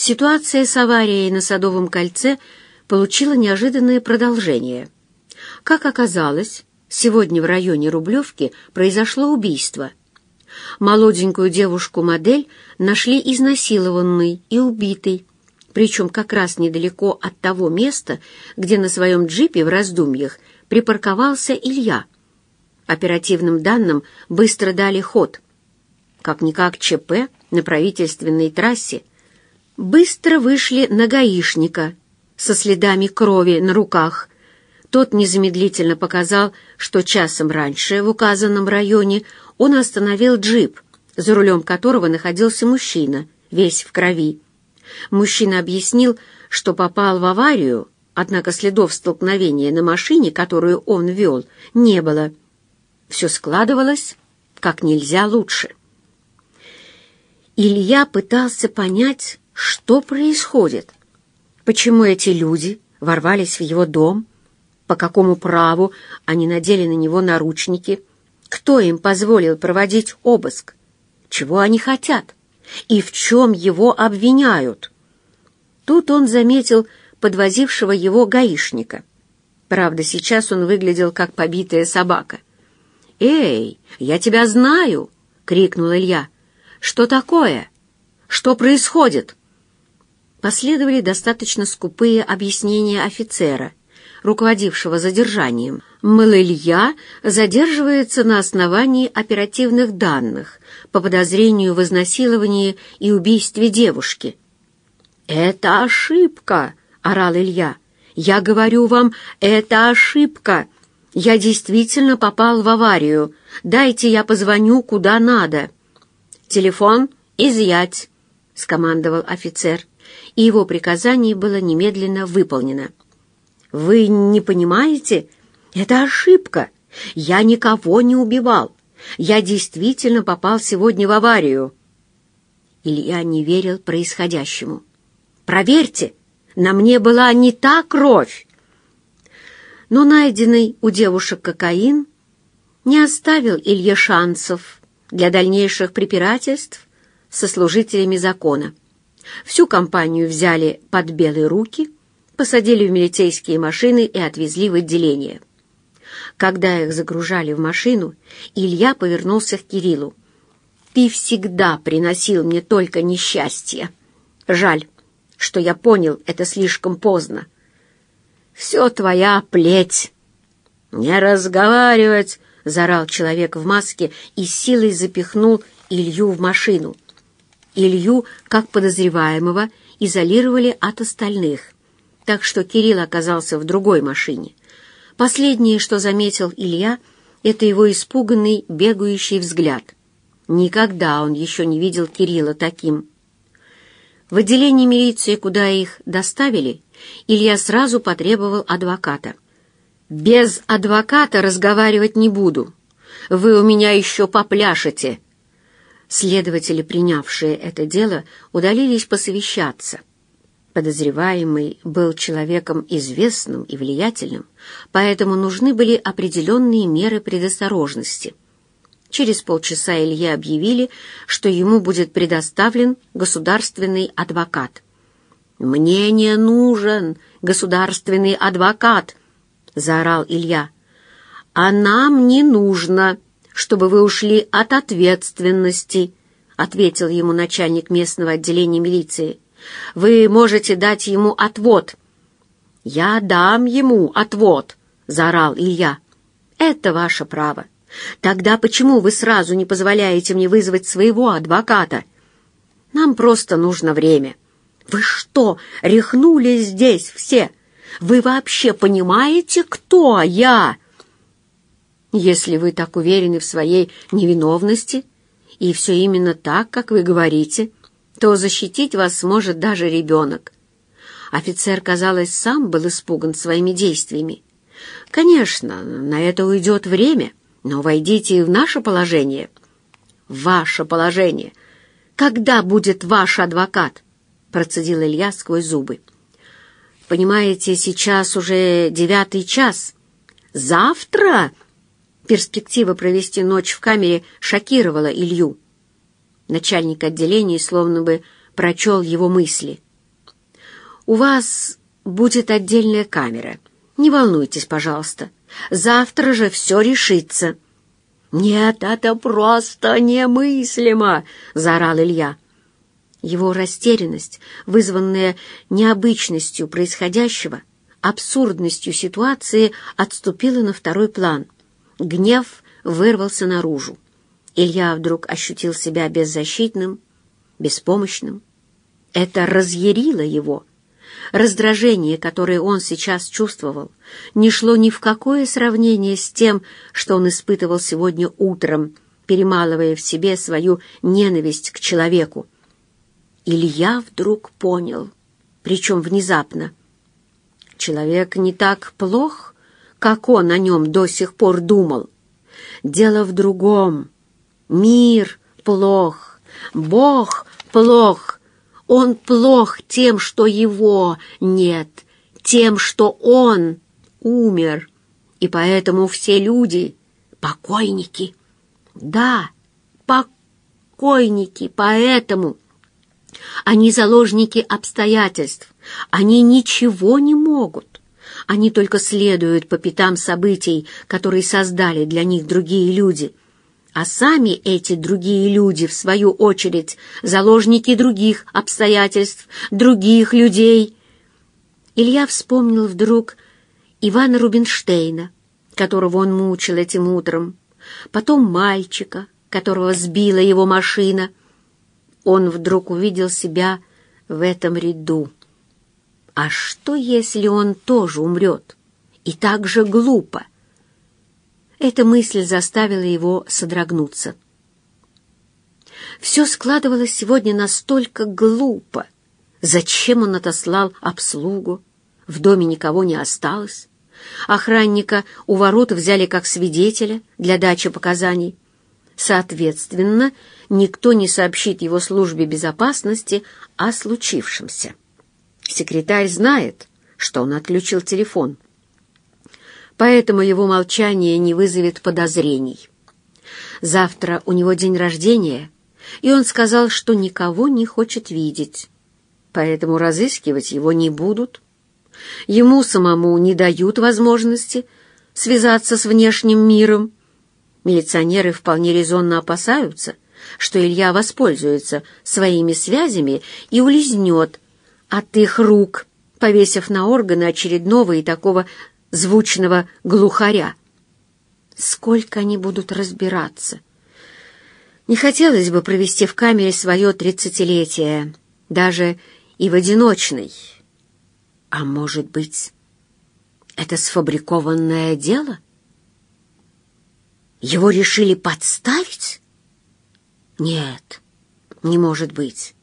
Ситуация с аварией на Садовом кольце получила неожиданное продолжение. Как оказалось, сегодня в районе Рублевки произошло убийство. Молоденькую девушку-модель нашли изнасилованной и убитой, причем как раз недалеко от того места, где на своем джипе в раздумьях припарковался Илья. Оперативным данным быстро дали ход. Как-никак ЧП на правительственной трассе быстро вышли на гаишника со следами крови на руках. Тот незамедлительно показал, что часом раньше в указанном районе он остановил джип, за рулем которого находился мужчина, весь в крови. Мужчина объяснил, что попал в аварию, однако следов столкновения на машине, которую он вел, не было. Все складывалось как нельзя лучше. Илья пытался понять, что происходит. Почему эти люди ворвались в его дом? По какому праву они надели на него наручники? Кто им позволил проводить обыск? Чего они хотят? И в чем его обвиняют? Тут он заметил подвозившего его гаишника. Правда, сейчас он выглядел как побитая собака. «Эй, я тебя знаю!» — крикнул Илья. «Что такое? Что происходит?» Последовали достаточно скупые объяснения офицера, руководившего задержанием. Мыл Илья задерживается на основании оперативных данных по подозрению в изнасиловании и убийстве девушки. «Это ошибка!» — орал Илья. «Я говорю вам, это ошибка! Я действительно попал в аварию. Дайте я позвоню куда надо». «Телефон изъять!» — скомандовал офицер, и его приказание было немедленно выполнено. «Вы не понимаете? Это ошибка. Я никого не убивал. Я действительно попал сегодня в аварию». Илья не верил происходящему. «Проверьте, на мне была не та кровь!» Но найденный у девушек кокаин не оставил Илье шансов для дальнейших препирательств со служителями закона. Всю компанию взяли под белые руки, посадили в милицейские машины и отвезли в отделение. Когда их загружали в машину, Илья повернулся к Кириллу. «Ты всегда приносил мне только несчастье. Жаль, что я понял это слишком поздно. Все твоя плеть!» «Не разговаривать!» — заорал человек в маске и силой запихнул Илью в машину. Илью, как подозреваемого, изолировали от остальных, так что Кирилл оказался в другой машине. Последнее, что заметил Илья, это его испуганный, бегающий взгляд. Никогда он еще не видел Кирилла таким. В отделении милиции, куда их доставили, Илья сразу потребовал адвоката. «Без адвоката разговаривать не буду. Вы у меня еще попляшете». Следователи, принявшие это дело, удалились посовещаться. Подозреваемый был человеком известным и влиятельным, поэтому нужны были определенные меры предосторожности. Через полчаса Илье объявили, что ему будет предоставлен государственный адвокат. «Мне не нужен государственный адвокат!» — заорал Илья. «А нам не нужно!» Чтобы вы ушли от ответственности», — ответил ему начальник местного отделения милиции. «Вы можете дать ему отвод». «Я дам ему отвод», — заорал Илья. «Это ваше право. Тогда почему вы сразу не позволяете мне вызвать своего адвоката? Нам просто нужно время». «Вы что, рехнулись здесь все? Вы вообще понимаете, кто я?» Если вы так уверены в своей невиновности, и все именно так, как вы говорите, то защитить вас сможет даже ребенок. Офицер, казалось, сам был испуган своими действиями. Конечно, на это уйдет время, но войдите в наше положение. Ваше положение. Когда будет ваш адвокат? Процедил Илья сквозь зубы. Понимаете, сейчас уже девятый час. Завтра... Перспектива провести ночь в камере шокировала Илью. Начальник отделения словно бы прочел его мысли — У вас будет отдельная камера. Не волнуйтесь, пожалуйста. Завтра же все решится». «Нет, это просто немыслимо!» — заорал Илья. Его растерянность, вызванная необычностью происходящего, абсурдностью ситуации, отступила на второй план. Гнев вырвался наружу. Илья вдруг ощутил себя беззащитным, беспомощным. Это разъярило его. Раздражение, которое он сейчас чувствовал, не шло ни в какое сравнение с тем, что он испытывал сегодня утром, перемалывая в себе свою ненависть к человеку. Илья вдруг понял, причем внезапно. Человек не так плох, как он о нем до сих пор думал. Дело в другом. Мир плох, Бог плох. Он плох тем, что его нет, тем, что он умер. И поэтому все люди — покойники. Да, покойники, поэтому... Они заложники обстоятельств. Они ничего не могут. Они только следуют по пятам событий, которые создали для них другие люди. А сами эти другие люди, в свою очередь, заложники других обстоятельств, других людей. Илья вспомнил вдруг Ивана Рубинштейна, которого он мучил этим утром, потом мальчика, которого сбила его машина — он вдруг увидел себя в этом ряду. А что, если он тоже умрет? И так же глупо. Эта мысль заставила его содрогнуться. Все складывалось сегодня настолько глупо. Зачем он отослал обслугу? В доме никого не осталось. Охранника у ворот взяли как свидетеля для дачи показаний. Соответственно, никто не сообщит его службе безопасности о случившемся. Секретарь знает, что он отключил телефон. Поэтому его молчание не вызовет подозрений. Завтра у него день рождения, и он сказал, что никого не хочет видеть. Поэтому разыскивать его не будут. Ему самому не дают возможности связаться с внешним миром, Милиционеры вполне резонно опасаются, что Илья воспользуется своими связями и улизнет от их рук, повесив на органы очередного и такого звучного глухаря. Сколько они будут разбираться? Не хотелось бы провести в камере свое тридцатилетие, даже и в одиночной. А может быть, это сфабрикованное дело — его решили подставить? Нет, не может быть.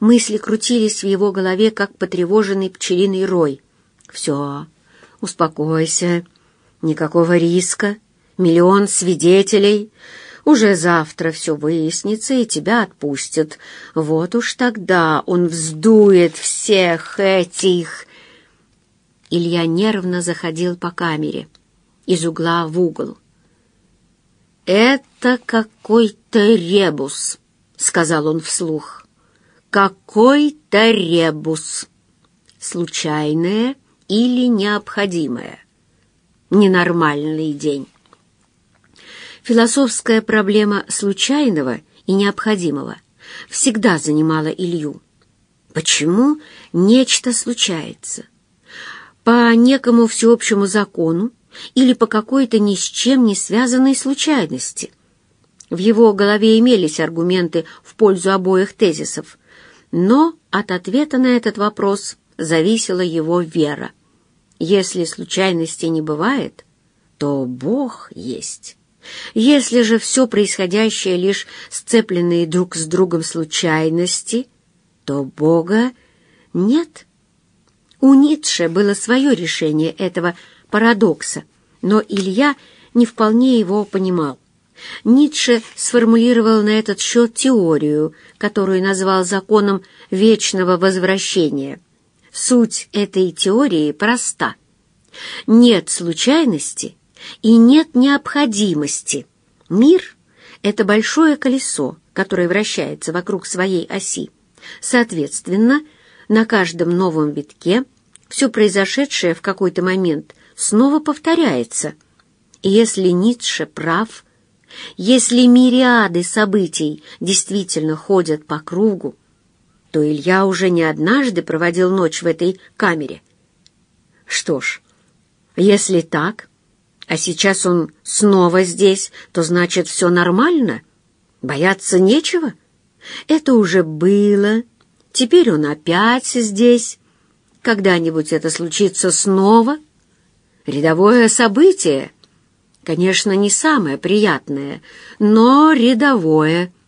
Мысли крутились в его голове, как потревоженный пчелиный рой. Все, успокойся, никакого риска, миллион свидетелей. Уже завтра все выяснится, и тебя отпустят. Вот уж тогда он вздует всех этих... Илья нервно заходил по камере, из угла в угол. «Это какой-то ребус», — сказал он вслух. «Какой-то ребус. Случайное или необходимое. Ненормальный день». Философская проблема случайного и необходимого всегда занимала Илью. Почему нечто случается? По некому всеобщему закону или по какой-то ни с чем не связанной случайности. В его голове имелись аргументы в пользу обоих тезисов, но от ответа на этот вопрос зависела его вера. Если случайности не бывает, то Бог есть. Если же все происходящее лишь сцепленные друг с другом случайности, то Бога нет. У Ницше было свое решение этого парадокса, но Илья не вполне его понимал. Ницше сформулировал на этот счет теорию, которую назвал законом вечного возвращения. Суть этой теории проста. Нет случайности и нет необходимости. Мир — это большое колесо, которое вращается вокруг своей оси. Соответственно, на каждом новом витке все произошедшее в какой-то момент снова повторяется. И если Ницше прав, если мириады событий действительно ходят по кругу, то Илья уже не однажды проводил ночь в этой камере. Что ж, если так, а сейчас он снова здесь, то значит все нормально, бояться нечего. Это уже было, теперь он опять здесь. Когда-нибудь это случится снова? Рядовое событие — Конечно, не самое приятное, но рядовое —